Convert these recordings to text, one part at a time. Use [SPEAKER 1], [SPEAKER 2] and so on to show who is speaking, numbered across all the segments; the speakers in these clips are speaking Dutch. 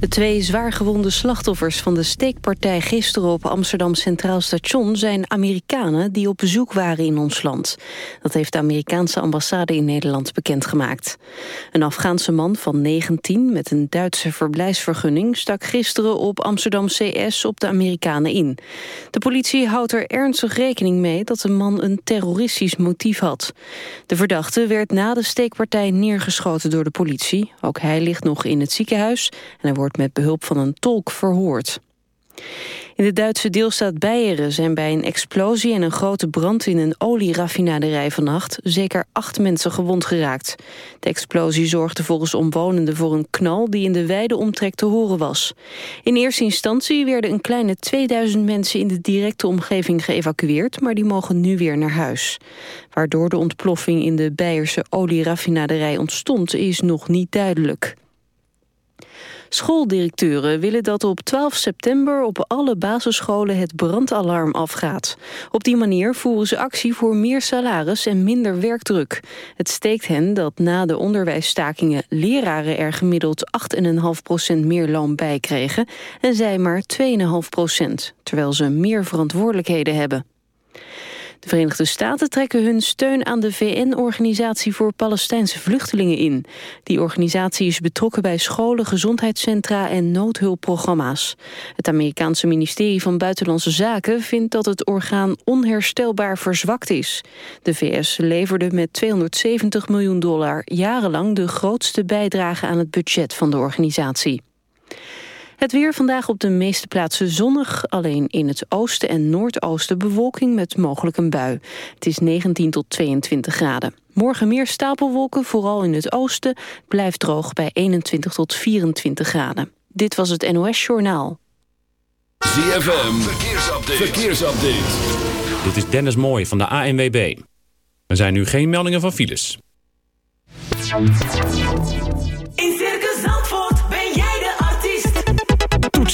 [SPEAKER 1] De twee zwaargewonde slachtoffers van de steekpartij gisteren op Amsterdam Centraal Station zijn Amerikanen die op bezoek waren in ons land. Dat heeft de Amerikaanse ambassade in Nederland bekendgemaakt. Een Afghaanse man van 19 met een Duitse verblijfsvergunning stak gisteren op Amsterdam CS op de Amerikanen in. De politie houdt er ernstig rekening mee dat de man een terroristisch motief had. De verdachte werd na de steekpartij neergeschoten door de politie. Ook hij ligt nog in het ziekenhuis en hij wordt met behulp van een tolk verhoord. In de Duitse deelstaat Beieren zijn bij een explosie en een grote brand in een olieraffinaderij vannacht zeker acht mensen gewond geraakt. De explosie zorgde volgens omwonenden voor een knal die in de wijde omtrek te horen was. In eerste instantie werden een kleine 2000 mensen in de directe omgeving geëvacueerd, maar die mogen nu weer naar huis. Waardoor de ontploffing in de Beierse olieraffinaderij ontstond is nog niet duidelijk. Schooldirecteuren willen dat op 12 september op alle basisscholen het brandalarm afgaat. Op die manier voeren ze actie voor meer salaris en minder werkdruk. Het steekt hen dat na de onderwijsstakingen leraren er gemiddeld 8,5% meer loon bij kregen en zij maar 2,5%, terwijl ze meer verantwoordelijkheden hebben. De Verenigde Staten trekken hun steun aan de VN-organisatie voor Palestijnse vluchtelingen in. Die organisatie is betrokken bij scholen, gezondheidscentra en noodhulpprogramma's. Het Amerikaanse ministerie van Buitenlandse Zaken vindt dat het orgaan onherstelbaar verzwakt is. De VS leverde met 270 miljoen dollar jarenlang de grootste bijdrage aan het budget van de organisatie. Het weer vandaag op de meeste plaatsen zonnig. Alleen in het oosten en noordoosten bewolking met mogelijk een bui. Het is 19 tot 22 graden. Morgen meer stapelwolken, vooral in het oosten. Blijft droog bij 21 tot 24 graden. Dit was het NOS Journaal.
[SPEAKER 2] ZFM, verkeersupdate. verkeersupdate.
[SPEAKER 3] Dit is Dennis Mooij van de ANWB. Er zijn nu geen meldingen van files.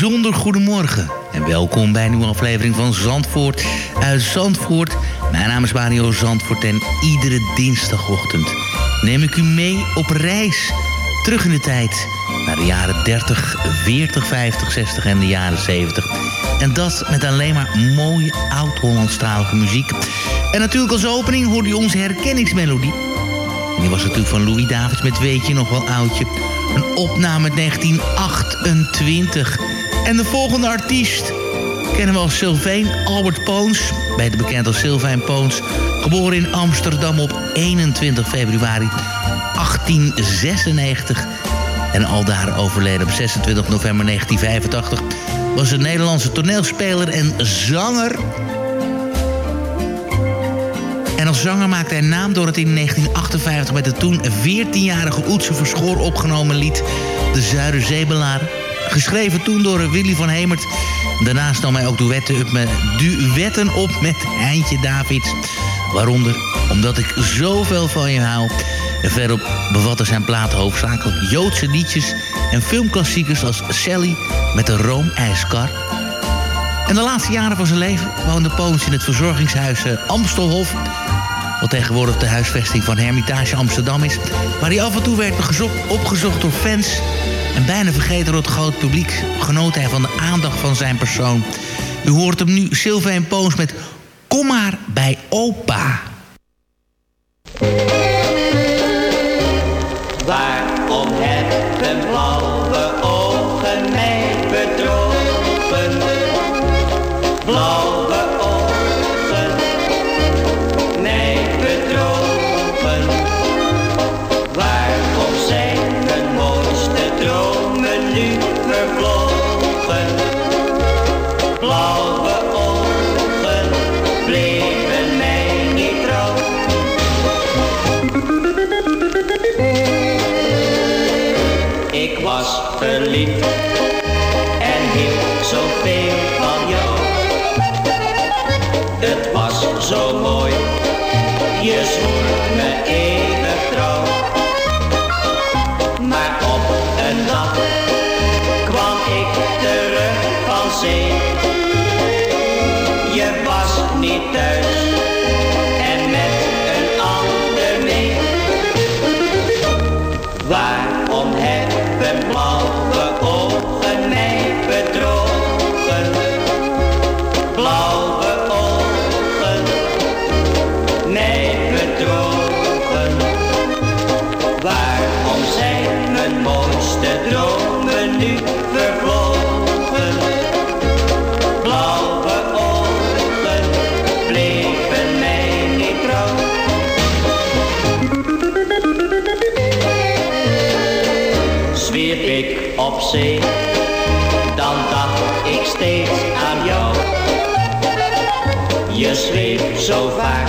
[SPEAKER 4] Bijzonder goedemorgen en welkom bij een nieuwe aflevering van Zandvoort uit Zandvoort. Mijn naam is Mario Zandvoort en iedere dinsdagochtend neem ik u mee op reis terug in de tijd naar de jaren 30, 40, 50, 60 en de jaren 70. En dat met alleen maar mooie oud-Hollandstalige muziek. En natuurlijk als opening hoorde u onze herkenningsmelodie. En die was natuurlijk van Louis Davids met Weet je nog wel oudje. Een opname uit 1928. En de volgende artiest kennen we als Sylvain Albert Poons. Beter bekend als Sylvain Poons. Geboren in Amsterdam op 21 februari 1896. En aldaar overleden op 26 november 1985. Was een Nederlandse toneelspeler en zanger... En als zanger maakte hij naam door het in 1958 met het toen 14-jarige Oetse Verschoor opgenomen lied De Zuiderzeebelaar. Geschreven toen door Willy van Hemert. Daarnaast nam hij ook duetten op met, duetten op met Heintje Davids. Waaronder Omdat ik zoveel van je hou. En verderop bevatten zijn platen hoofdzakelijk Joodse liedjes en filmklassiekers als Sally met de roomijskar. En de laatste jaren van zijn leven woonde Poons in het verzorgingshuis eh, Amstelhof. Wat tegenwoordig de huisvesting van Hermitage Amsterdam is. Waar hij af en toe werd gezocht, opgezocht door fans. En bijna vergeten door het groot publiek genoot hij van de aandacht van zijn persoon. U hoort hem nu, Sylvain Poons met Kom maar bij opa.
[SPEAKER 5] Dan dacht ik steeds aan jou. Je schreef zo vaak,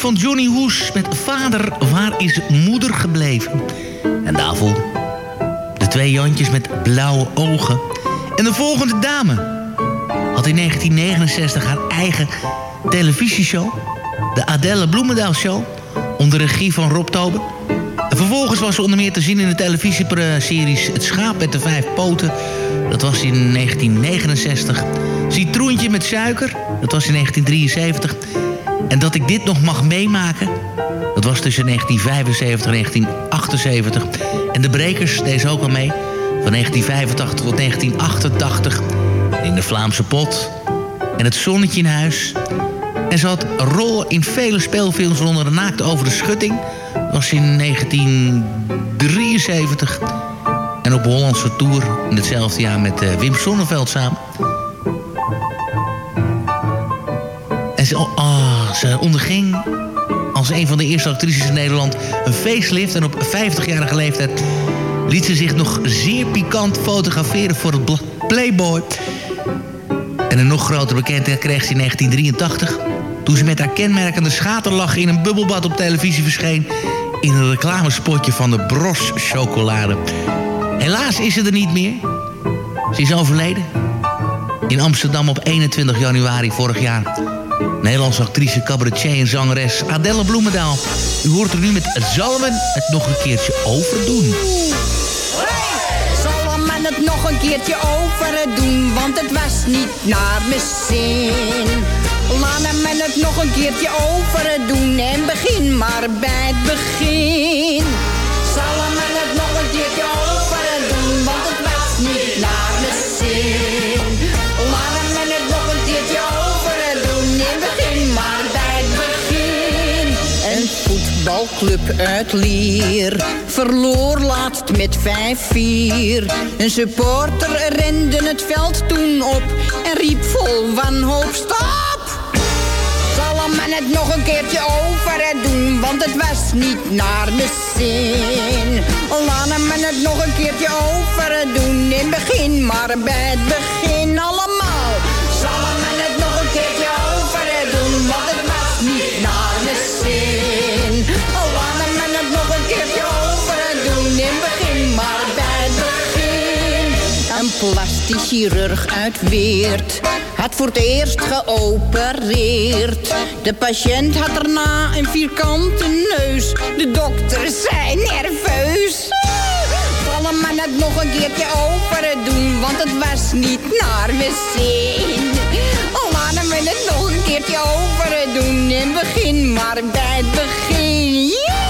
[SPEAKER 4] Van Johnny Hoes met Vader, waar is moeder gebleven? En daarvoor de twee Jantjes met blauwe ogen. En de volgende dame had in 1969 haar eigen televisieshow. De Adelle Bloemendaal Show, onder regie van Rob Toben. En vervolgens was ze onder meer te zien in de televisieseries Het Schaap met de Vijf Poten. Dat was in 1969. Citroentje met suiker, dat was in 1973. En dat ik dit nog mag meemaken, dat was tussen 1975 en 1978. En de Brekers deze ook al mee, van 1985 tot 1988. In de Vlaamse pot. En het zonnetje in huis. En ze had rol in vele speelfilms onder de naakt over de schutting. Dat was in 1973. En op Hollandse Tour in hetzelfde jaar met uh, Wim Sonneveld samen. En ze, oh, ze onderging als een van de eerste actrices in Nederland een facelift. En op 50-jarige leeftijd liet ze zich nog zeer pikant fotograferen voor het Playboy. En een nog grotere bekendheid kreeg ze in 1983... toen ze met haar kenmerkende schaterlach in een bubbelbad op televisie verscheen... in een reclamespotje van de Bros chocolade. Helaas is ze er niet meer. Ze is overleden. In Amsterdam op 21 januari vorig jaar. Nederlandse actrice, cabaretier en zangeres Adelle Bloemendaal. U hoort er nu met Zalmen het nog een keertje overdoen.
[SPEAKER 6] Zal men het nog een keertje overdoen, want het was niet naar mijn zin. Laat men het nog een keertje overdoen en begin maar bij het begin. Voetbalclub uit Lier verloor laatst met 5-4. Een supporter rende het veld toen op en riep vol wanhoop stop! Zal men het nog een keertje over doen, want het was niet naar mijn zin. Laat men het nog een keertje over doen, in begin maar bij het begin Een plastisch chirurg uit Weert had voor het eerst geopereerd. De patiënt had daarna een vierkante neus. De dokters zijn nerveus. Vallen men het nog een keertje over doen, want het was niet naar mijn zin. Laten we het nog een keertje over doen en begin maar bij het begin.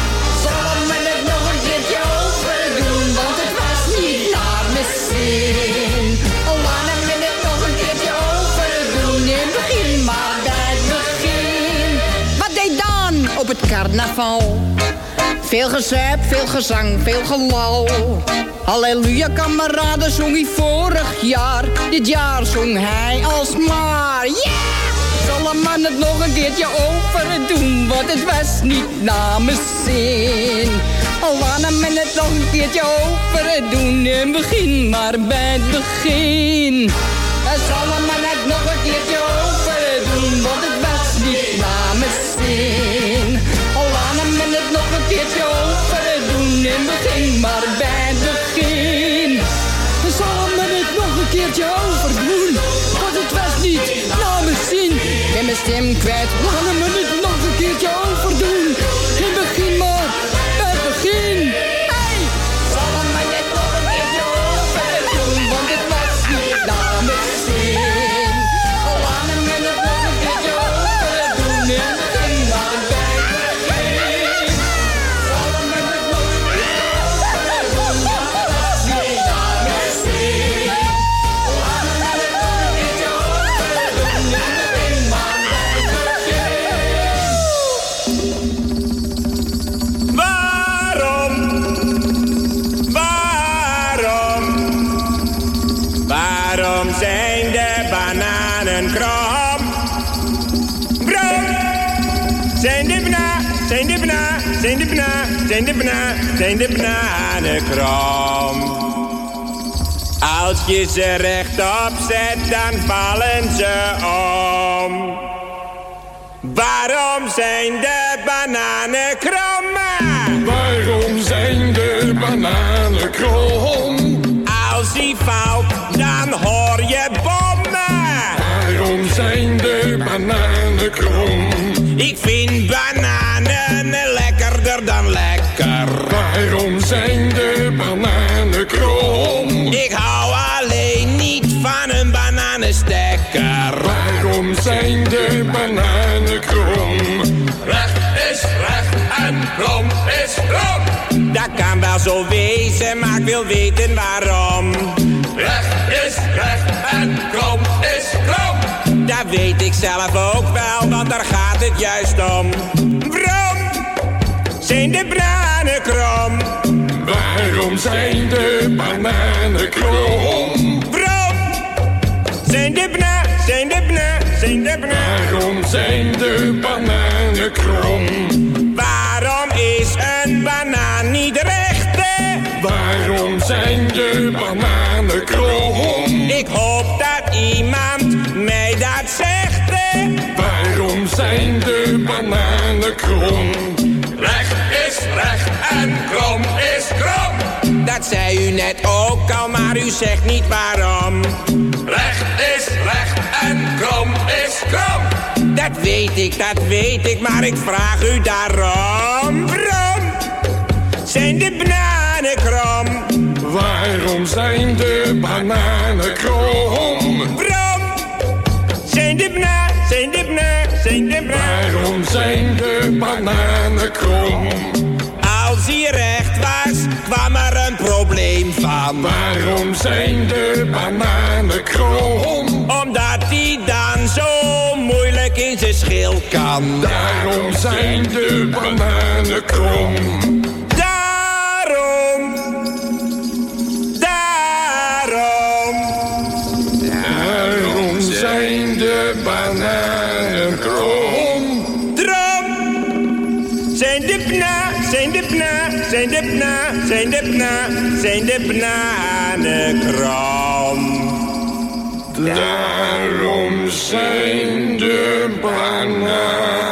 [SPEAKER 6] Het carnaval? Veel gezuip, veel gezang, veel gelal. Halleluja, kameraden, zong hij vorig jaar. Dit jaar zong hij alsmaar. Yeah! Zal een man het nog een keertje overdoen, want het was niet namens zin. Laat men het nog een keertje overdoen en begin maar bij het begin. Zal een man het nog een keertje overdoen, want het was niet namens maar bij het begin. Zal men het nog een keertje overdoen, want het was niet namens zin. Ik ben mijn stem kwijt, laat me
[SPEAKER 7] zijn de bana, zijn de bana, zijn de bananen krom? Als je ze rechtop zet, dan vallen ze om. Waarom zijn de bananen krom?
[SPEAKER 8] Waarom zijn de bananen zijn de bananen krom?
[SPEAKER 7] Ik hou alleen niet van een bananenstekker.
[SPEAKER 8] Waarom zijn de bananen krom?
[SPEAKER 7] Recht is recht en krom is krom. Dat kan wel zo wezen, maar ik wil weten waarom. Recht is recht en krom is krom. Dat weet ik zelf ook wel, want daar gaat het juist om. Waarom zijn de bananen krom?
[SPEAKER 8] Waarom zijn de bananen krom?
[SPEAKER 7] Waarom zijn de bana, zijn de bana, zijn de bana?
[SPEAKER 8] Waarom zijn de bananen krom?
[SPEAKER 7] Waarom is een banaan niet recht? hè?
[SPEAKER 8] Waarom zijn de bananen krom?
[SPEAKER 7] Ik hoop dat iemand mij dat zegt. hè?
[SPEAKER 8] Waarom zijn de bananen krom?
[SPEAKER 7] Recht is recht en krom is. Dat zei u net ook al, maar u zegt niet waarom. Recht is recht en krom is krom. Dat weet ik, dat weet ik, maar ik vraag u daarom. Waarom zijn de bananen krom?
[SPEAKER 8] Waarom zijn de bananen krom?
[SPEAKER 7] Waarom zijn de bananen, zijn de bananen, zijn de bananen?
[SPEAKER 8] Waarom zijn de bananen krom?
[SPEAKER 7] Als hij recht was, kwam er probleem van.
[SPEAKER 8] Waarom zijn de bananen krom?
[SPEAKER 7] Omdat hij dan zo moeilijk in zijn schil kan.
[SPEAKER 8] Daarom zijn de bananen krom. Zijn de
[SPEAKER 7] bna, zijn de bananen krom.
[SPEAKER 8] Daarom zijn de bananen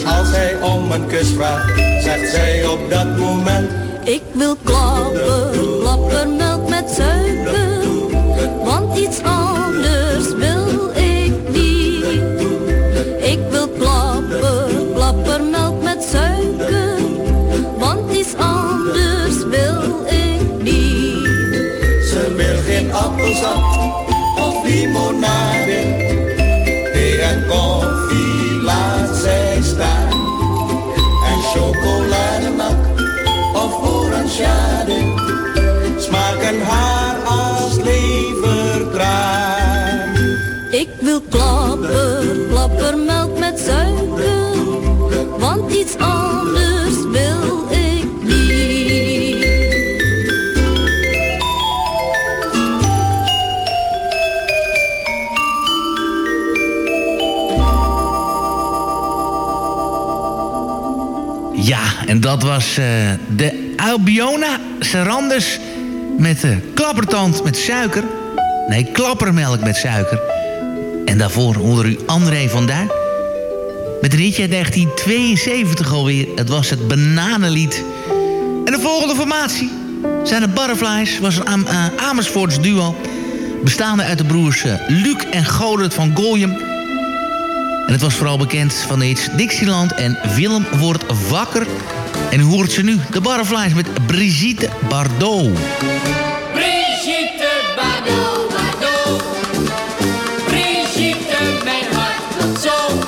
[SPEAKER 9] Als hij om een kus vraagt, zegt zij op dat moment.
[SPEAKER 10] Ik wil klapper,
[SPEAKER 4] dat was eh, de Albiona Sarandus met de klappertand met suiker. Nee, klappermelk met suiker. En daarvoor onder u André van Duin. Met een uit 1972 alweer. Het was het Bananenlied. En de volgende formatie zijn de Butterflies. was een eh, Amersfoorts duo. Bestaande uit de broers eh, Luc en Godert van Gooijem. En het was vooral bekend van de Dixieland en Willem wordt wakker. En u hoort ze nu, de Butterflies met Brigitte Bardot.
[SPEAKER 11] Brigitte Bardot, Bardot. Brigitte, mijn hart zo.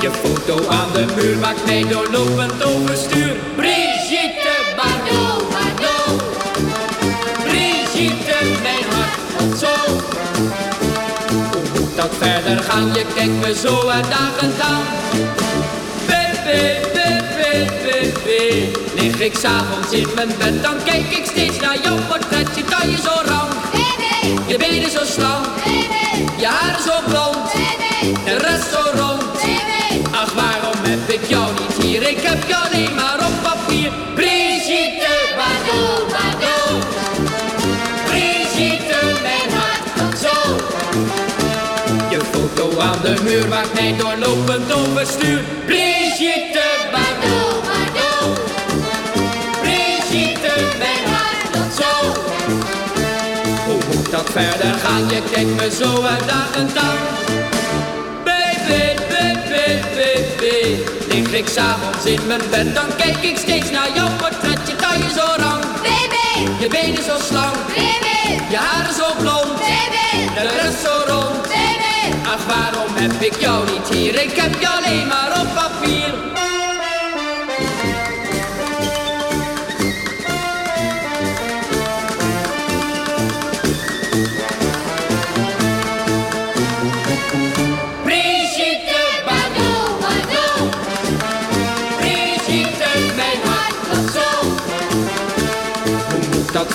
[SPEAKER 11] Je foto aan de muur maakt mij doorlopend overstuur. Brigitte Bardot, Bardot. Brigitte, mijn hart zo. Hoe moet dat verder gaan? Je kijkt me zo uit dagen aan. Baby, Lig ik s'avonds in mijn bed, dan kijk ik steeds naar jouw portret. Je taille zo rank, je benen zo slank, je haren zo blond, de rest zo rond. Ach, waarom heb ik jou niet hier? Ik heb jou alleen maar op papier. Brigitte, Bardot, Bardot. Brigitte, mijn hart klopt zo. Je foto aan de muur maakt mij doorlopend overstuur. Brigitte, Verder gaan? Je kijkt me zo uitdagend aan. Baby, baby, baby. Lig ik s'avonds in mijn bed, dan kijk ik steeds naar jouw portret. Je taille zo rank, baby. Je benen zo slank, baby. Je haren zo blond, baby. De rest zo rond, baby. Ach, waarom heb ik jou niet hier? Ik heb jou alleen maar op papier.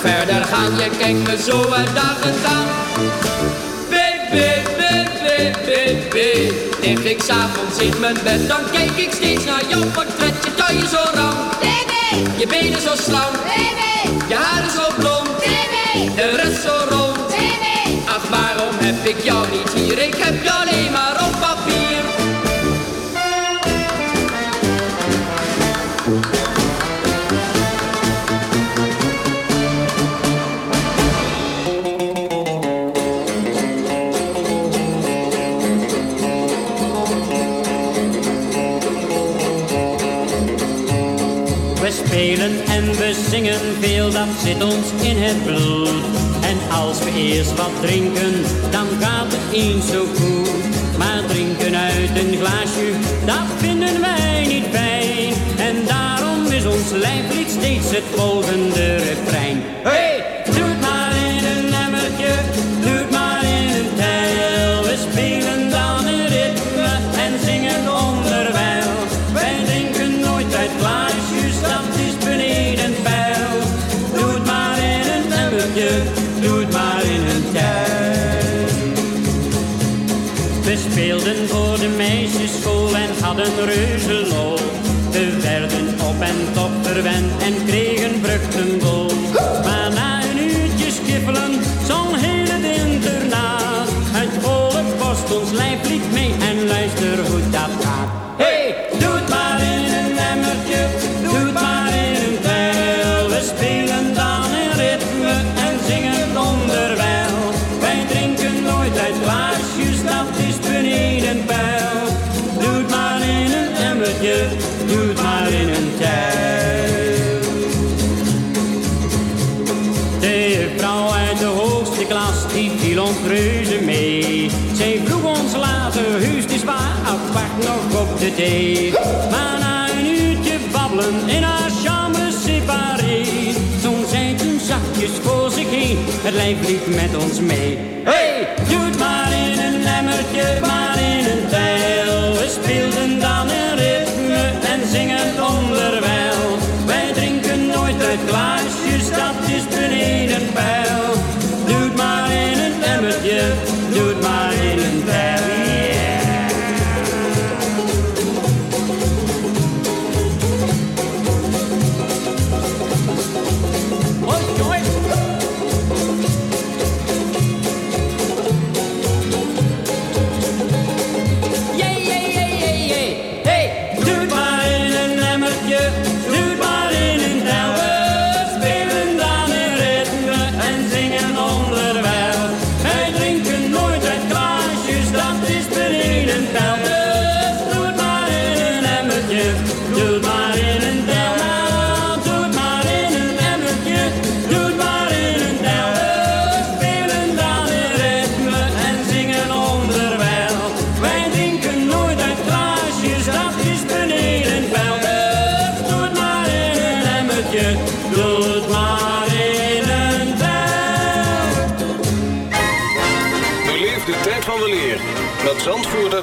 [SPEAKER 11] Verder gaan? Je kijkt me zo uitdagend aan. Baby, baby, baby. Lig ik s'avonds in mijn bed, dan kijk ik steeds naar jouw portret. Je taille zo baby. Je benen zo slank. Je haren zo blond. De rest zo rond. Ach, waarom heb ik jou niet hier? Ik heb jou alleen maar op
[SPEAKER 12] We spelen en we zingen veel, dat zit ons in het bloed. En als we eerst wat drinken, dan gaat het eens zo goed. Maar drinken uit een glaasje, dat vinden wij niet fijn. En daarom is ons lijflied steeds het volgende refrein. Hey, hadden reuzelol. We werden op en top verwend en kregen vruchtenbol. Maar na een uurtje skiffelen, zo'n hele internaat. Het volk kost ons lijflied mee en luister hoe dat gaat. De vrouw uit de hoogste klas, die viel ons reuze mee. Zij vroeg ons later, huist is waar, apart nog op de thee. Maar na een uurtje babbelen in haar chambre séparé. Toen zei toen zachtjes voor zich heen, het lijf lief met ons mee. Hey, doe het maar in een lemmertje, maar doe het maar in een tijl.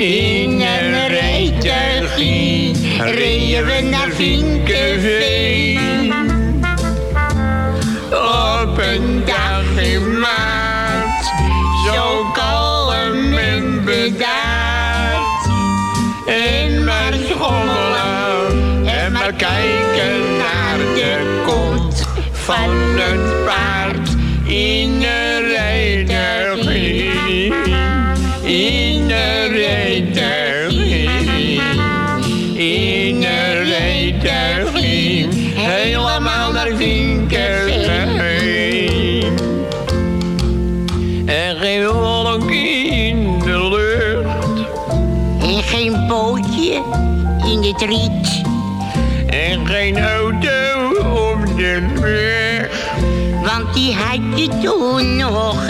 [SPEAKER 13] In een rijtuigje, reden we naar Vinkenveen. En geen auto op de weg.
[SPEAKER 14] Want die had je toen nog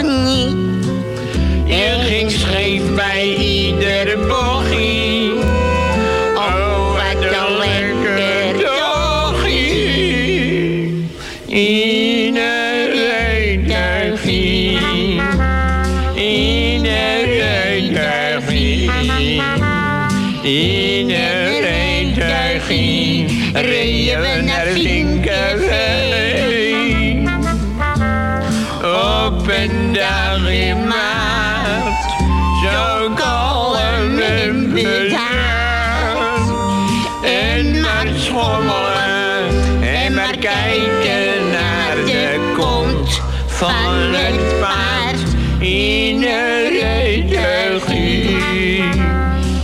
[SPEAKER 13] kijken naar de kont van het paard. In een rijtuigje.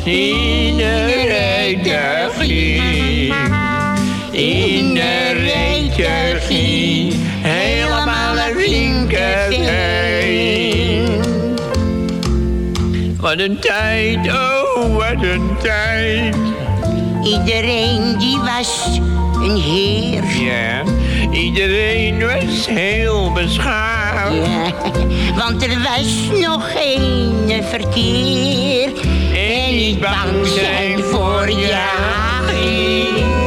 [SPEAKER 13] In een rijtuigje. In een rijtuigje. Helemaal naar Vinkenveen. Wat een tijd, oh wat een tijd.
[SPEAKER 14] Iedereen die was een heer.
[SPEAKER 13] Ja, iedereen was heel beschaafd.
[SPEAKER 14] Ja, want er was nog geen verkeer.
[SPEAKER 13] En niet bang zijn voor jagen.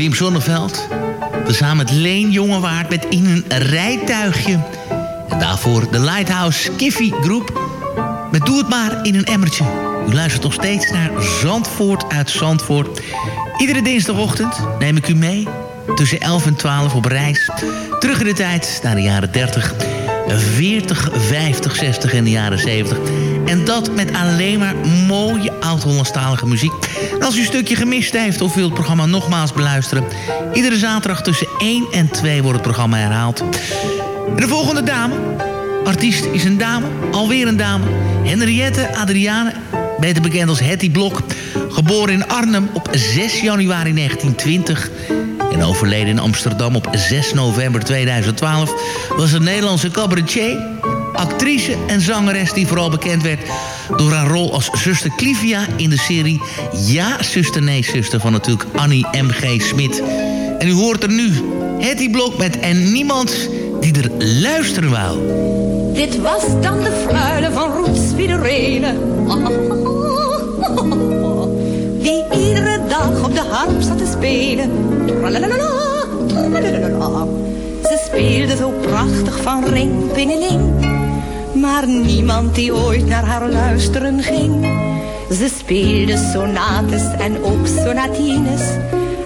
[SPEAKER 4] Wim Sonneveld. Tezamen met Leen Jongewaard met In een rijtuigje. En daarvoor de Lighthouse Kiffy Groep. Met Doe het maar in een emmertje. U luistert nog steeds naar Zandvoort uit Zandvoort. Iedere dinsdagochtend neem ik u mee. Tussen 11 en 12 op reis. Terug in de tijd naar de jaren 30, 40, 50, 60 en de jaren 70. En dat met alleen maar mooie oud-Hollandstalige muziek. En als u een stukje gemist heeft of wilt het programma nogmaals beluisteren... iedere zaterdag tussen 1 en 2 wordt het programma herhaald. De volgende dame, artiest is een dame, alweer een dame. Henriette Adriane, beter bekend als Hetty Blok. Geboren in Arnhem op 6 januari 1920 en overleden in Amsterdam op 6 november 2012... was een Nederlandse cabaretier, actrice en zangeres... die vooral bekend werd door haar rol als zuster Clivia... in de serie Ja, zuster, nee, zuster... van natuurlijk Annie M.G. Smit. En u hoort er nu Hetty Blok met En Niemand die er luisteren wou.
[SPEAKER 15] Dit was dan de fruile van Roets. Die iedere dag op de harp zat te spelen. Ze speelde zo prachtig van ring, pingeling. Maar niemand die ooit naar haar luisteren ging. Ze speelde sonates en ook sonatines.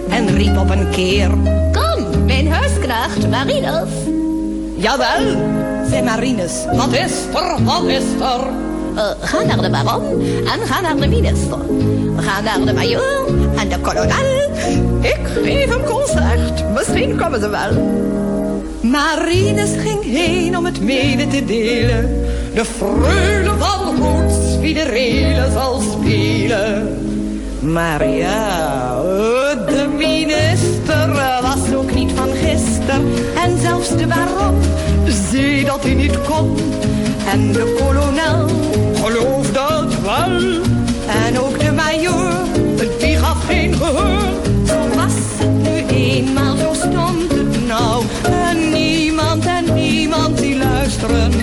[SPEAKER 15] En riep op een keer... Kom, mijn huisknecht, Marinus. Jawel, zei Marinus. Wat is er, wat is er? Eh, ga naar de baron en ga naar de minister. Ga naar de majoor en de kolonel. Ik geef een concert, misschien komen ze wel. Marinus ging heen om het mede te delen. De freule van Roets, wie de relen zal spelen. Maar ja, de minister was ook niet van gisteren. En zelfs de baron zei dat hij niet kon. En de kolonel geloofde het wel. En ook de majoor, die gaf geen gehoor.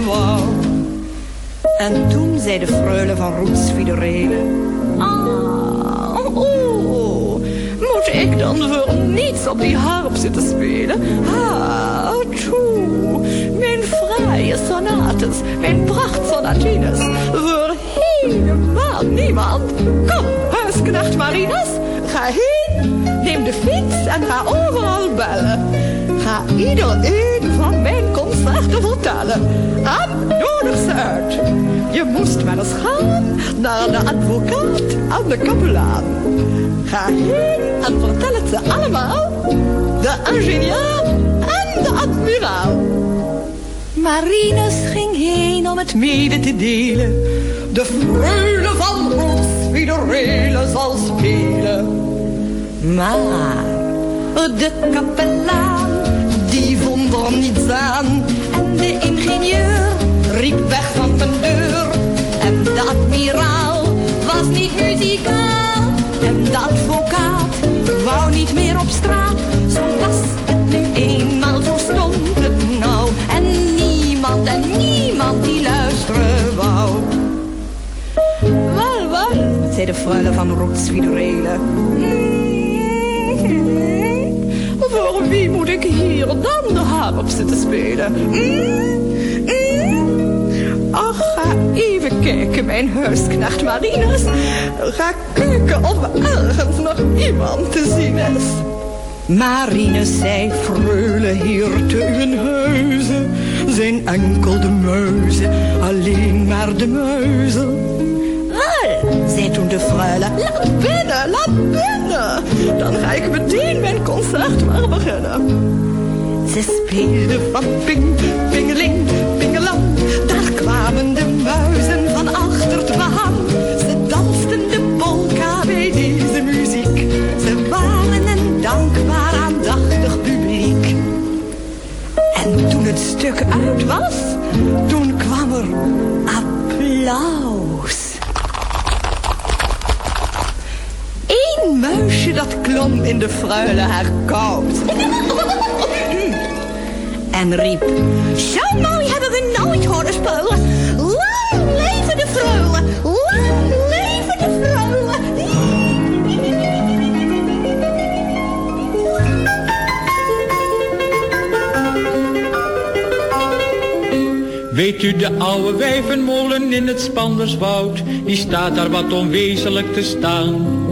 [SPEAKER 15] Wou. En toen zei de freule van Roets Fiederele... Ah, oh, moet ik dan voor niets op die harp zitten spelen? Ah, toe, mijn fraaie sonates, mijn prachtsonatines, voor helemaal niemand. Kom, huisknecht Marinus, ga heen, neem de fiets en ga overal bellen. Ga iedereen van mijn concerten vertellen. En nodig ze uit. Je moest wel eens gaan naar de advocaat en de kapelaan. Ga heen en vertel het ze allemaal. De ingenieur en de admiraal. Marinus ging heen om het mede te delen. De freule van Roets, wie de zal spelen. Maar de kapelaan, En de ingenieur riep weg van zijn deur. En de admiraal was niet muzikaal. En de advocaat wou niet meer op straat. Zo was het nu eenmaal, zo stond het nou. En niemand en niemand die luisteren wou. Wel, wel, zei de freule van Roetswiederelen. Harp zitten spelen? Mm, mm. Ach, ga even kijken, mijn huisknecht Marinus. Ga kijken of er ergens nog iemand te zien is. Marine zei, freule hier te uw huizen zijn enkel de muizen, alleen maar de muizen. Zei toen de freule, laat binnen, laat binnen. Dan ga ik meteen mijn concert maar beginnen. Ze speelde van ping, pingeling, pingelang. Daar kwamen de muizen van achter het behang. Ze dansten de polka bij deze muziek. Ze waren een dankbaar aandachtig publiek. En toen het stuk uit was, toen kwam er applaus. Eén muisje dat klom in de fruile haar koud. En riep, zo mooi hebben we nooit horen spelen. Lang leven de freule, lang leven de freule.
[SPEAKER 16] Weet u de oude wijvenmolen in het Spanderswoud, die staat daar wat onwezenlijk te staan.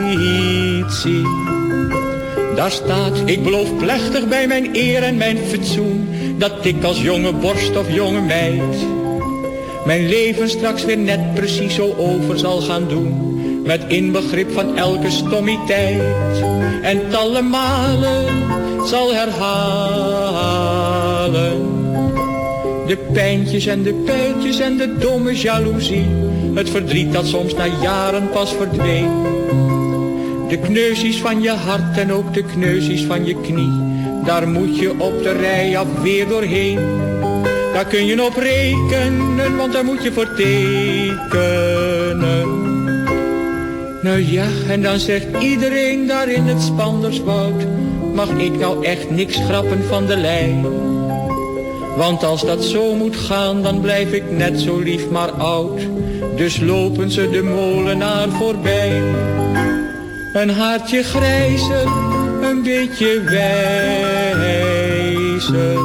[SPEAKER 16] Daar staat, ik beloof plechtig bij mijn eer en mijn fatsoen, dat ik als jonge borst of jonge meid, mijn leven straks weer net precies zo over zal gaan doen. Met inbegrip van elke stommiteit. En talle malen zal herhalen. De pijntjes en de pijntjes en de domme jaloezie. Het verdriet dat soms na jaren pas verdween. De kneuzies van je hart en ook de kneuzies van je knie. Daar moet je op de rij af weer doorheen. Daar kun je op rekenen, want daar moet je voor tekenen. Nou ja, en dan zegt iedereen daar in het Spanderswoud, mag ik nou echt niks grappen van de lijn? Want als dat zo moet gaan, dan blijf ik net zo lief maar oud. Dus lopen ze de molenaar voorbij. Een haartje grijzer, een beetje wijzer.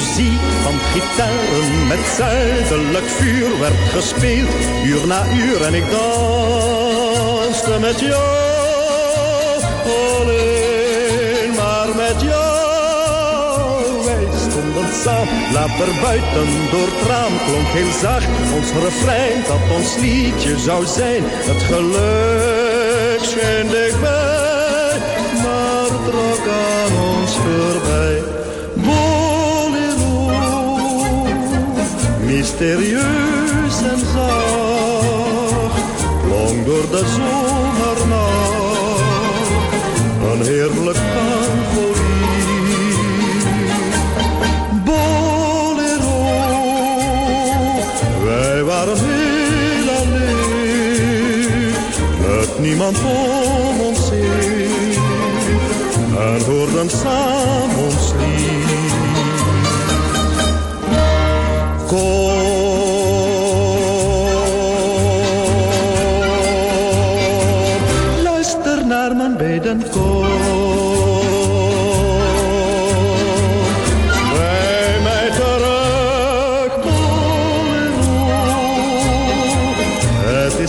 [SPEAKER 17] Muziek van gitaren met zuidelijk vuur werd gespeeld, uur na uur en ik danste met jou, alleen maar met jou. Wij stonden samen, later buiten door het raam klonk heel zacht ons refrein dat ons liedje zou zijn. Het geluk scheen dichtbij, maar trok aan ons voorbij. Mysterieus en zacht, klonk door de zomernacht, een heerlijk kangolie. Bolero, wij waren heel alleen, met niemand om ons zee en hoorden samen ons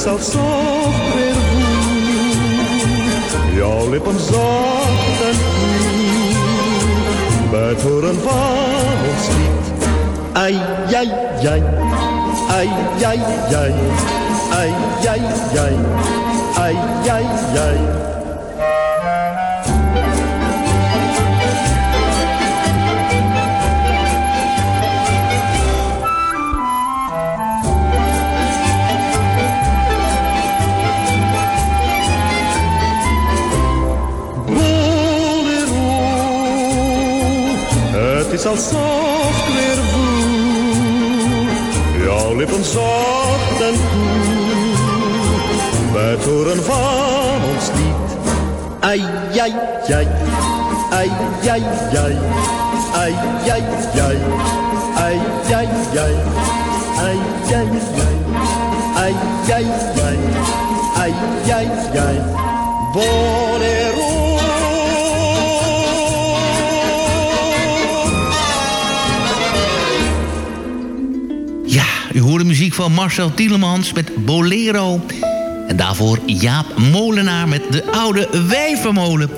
[SPEAKER 17] is al zacht weer woe. Jouw lippen zacht en koel. Bij het horen van ons lied. Ai, ai, ai. Ai, ai, ai. Ai, ai, ai. Ai, ai, ai. Al zacht weer woel. Jouw lippen zacht en koel. Het horen van ons lied. Ai, ai, ai. Ai, ai, ai. Ai, ai, ai. Ai, ai, ai. Ai, ai, ai. Ai, ai, ai. Ai, ai, ai.
[SPEAKER 4] Hoorde muziek van Marcel Tielemans met Bolero. En daarvoor Jaap Molenaar met de oude wijvermolen.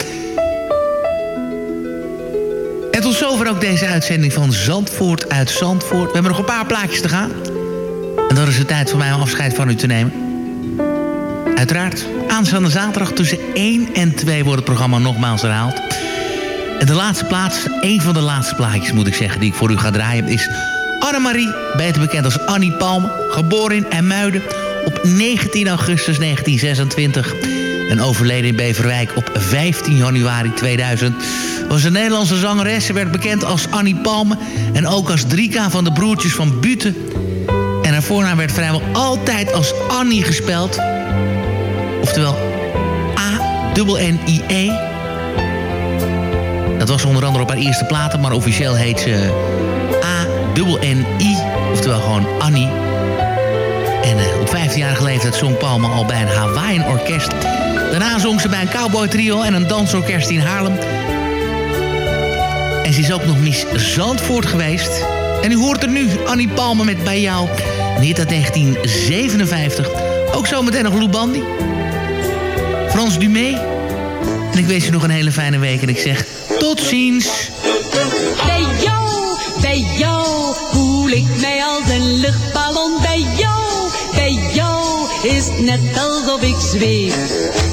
[SPEAKER 4] En tot zover ook deze uitzending van Zandvoort uit Zandvoort. We hebben nog een paar plaatjes te gaan. En dan is het tijd voor mij om afscheid van u te nemen. Uiteraard, aanstaande zaterdag tussen 1 en 2 wordt het programma nogmaals herhaald. En de laatste plaats, een van de laatste plaatjes moet ik zeggen... die ik voor u ga draaien, is Annemarie, beter bekend als Annie Palme, geboren in IJmuiden op 19 augustus 1926 en overleden in Beverwijk op 15 januari 2000... was een Nederlandse zangeres. Ze werd bekend als Annie Palme en ook als Drika van de broertjes van Buten. En haar voornaam werd vrijwel altijd als Annie gespeld. Oftewel A-N-N-I-E. Dat was onder andere op haar eerste platen, maar officieel heet ze A-N-N-I. Oftewel gewoon Annie. En eh, op 15-jarige leeftijd zong Palme al bij een Hawaiian orkest. Daarna zong ze bij een cowboy trio en een dansorkest in Haarlem. En ze is ook nog Miss Zandvoort geweest. En u hoort er nu, Annie Palme met Bij jou. Niet uit 1957. Ook zometeen nog Lou Bandy. Frans Dumé. En ik wens u nog een hele fijne week. En ik zeg tot ziens.
[SPEAKER 18] Ik mij als een luchtballon. Bij jou, bij jou is net alsof ik zweef.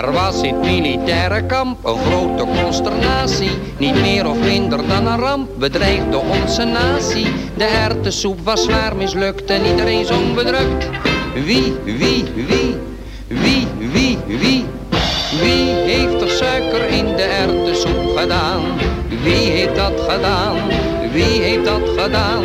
[SPEAKER 11] Er was in het militaire kamp een grote consternatie. Niet meer of minder dan een ramp bedreigde onze natie. De erwtensoep was zwaar mislukt en iedereen zong bedrukt. Wie, wie, wie, wie, wie, wie, wie heeft er suiker in de erwtensoep gedaan? Wie heeft dat gedaan? Wie heeft dat gedaan?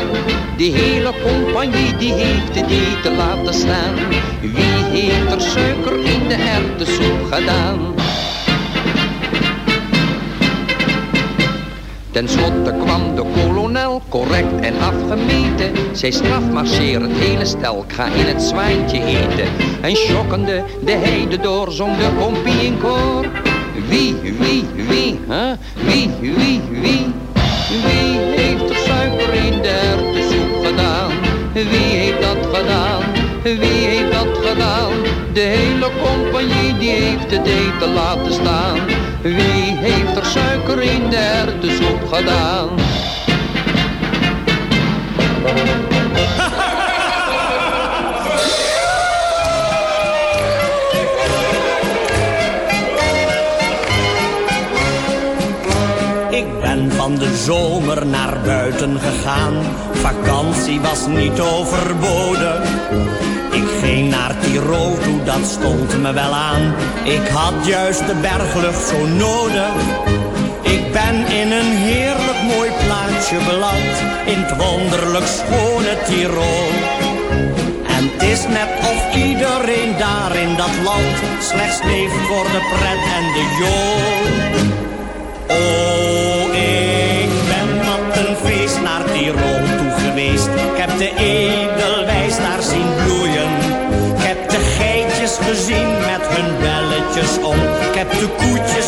[SPEAKER 11] De hele compagnie die heeft het eten laten staan. Wie heeft er suiker in de erwtensoep gedaan? Ten slotte kwam de kolonel, correct en afgemeten. Zij strafmarcheer het hele stel, ik ga in het zwijntje eten. En schokkende de heide door, zong de kompie in koor. Wie, wie, wie, hè? Wie, wie, wie? Wie Wie heeft dat gedaan? Wie heeft dat gedaan? De hele compagnie die heeft het eten laten staan. Wie heeft er suiker in de erwtensoep gedaan?
[SPEAKER 19] van de zomer naar buiten gegaan. Vakantie was niet overboden. Ik ging naar Tirol toe, dat stond me wel aan. Ik had juist de berglucht zo nodig. Ik ben in een heerlijk mooi plaatsje beland. In het wonderlijk schone Tirol. En het is net of iedereen daar in dat land slechts leeft voor de pret en de jool. Oh, de edelwijs daar zien bloeien. Ik heb de geitjes gezien met hun belletjes om. Ik heb de koetjes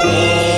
[SPEAKER 19] Oh,